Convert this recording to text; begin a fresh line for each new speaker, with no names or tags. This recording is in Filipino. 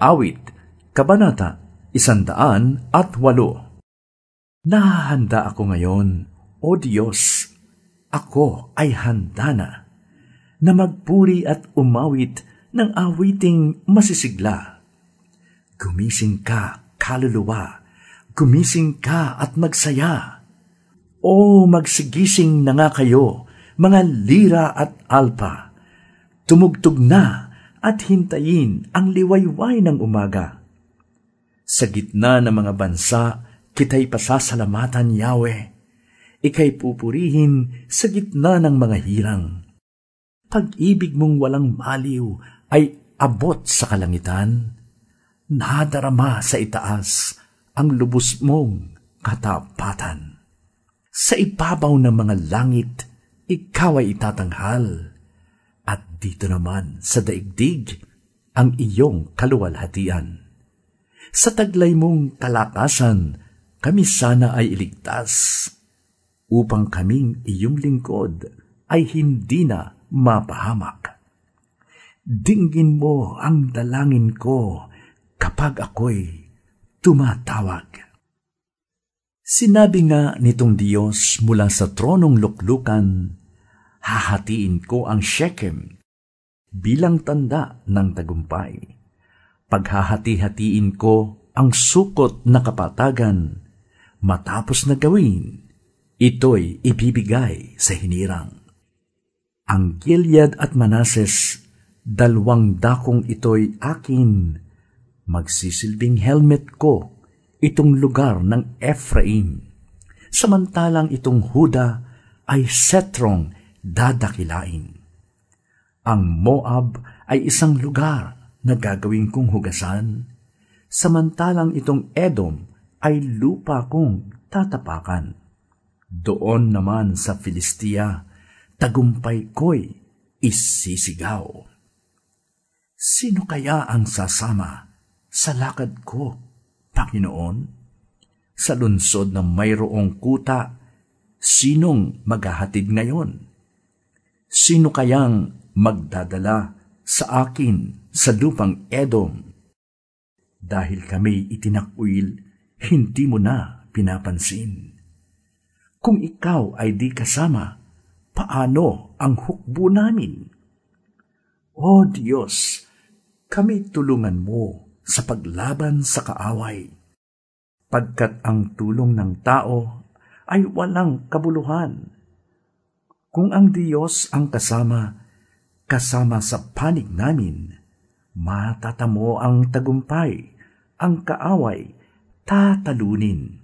Awit, Kabanata, Isandaan at Walo. Nahahanda ako ngayon, O Diyos, ako ay handa na, na magpuri at umawit ng awiting masisigla. Gumising ka, kaluluwa, gumising ka at magsaya. O magsigising na nga kayo, mga lira at alpa. Tumugtog na at hintayin ang liwayway ng umaga. Sa gitna ng mga bansa, kita'y pasasalamatan, Yahweh. Ika'y pupurihin sa gitna ng mga hirang. Pag-ibig mong walang maliw ay abot sa kalangitan. Nadarama sa itaas ang lubos mong katapatan. Sa ibabaw ng mga langit, ikaw ay itatanghal. At dito naman sa daigdig, ang iyong kaluwalhatian. Sa taglay mong kalakasan, kami sana ay iligtas, upang kaming iyong lingkod ay hindi na mapahamak. Dinggin mo ang dalangin ko kapag ako'y tumatawag. Sinabi nga nitong Diyos mula sa tronong luklukan, hahatiin ko ang Shechem bilang tanda ng tagumpay. Paghahati-hatiin ko ang sukot na kapatagan matapos na gawin, ito'y ibibigay sa hinirang. Ang Gilead at Manases, dalwang dakong ito'y akin, magsisilbing helmet ko itong lugar ng Ephraim. Samantalang itong Huda ay setrong dadakilain. Ang Moab ay isang lugar na gagawin kong hugasan, samantalang itong Edom ay lupa kong tatapakan. Doon naman sa Filistia, tagumpay ko'y isisigaw. Sino kaya ang sasama sa lakad ko, Panginoon? Sa lunsod na mayroong kuta, sinong maghahatid ngayon? Sino kayang magdadala sa akin sa lupang Edom? Dahil kami itinakwil hindi mo na pinapansin. Kung ikaw ay di kasama, paano ang hukbo namin? O Diyos, kami tulungan mo sa paglaban sa kaaway, pagkat ang tulong ng tao ay walang kabuluhan. Kung ang Diyos ang kasama, kasama sa panig namin, matatamo ang tagumpay, ang kaaway tatalunin.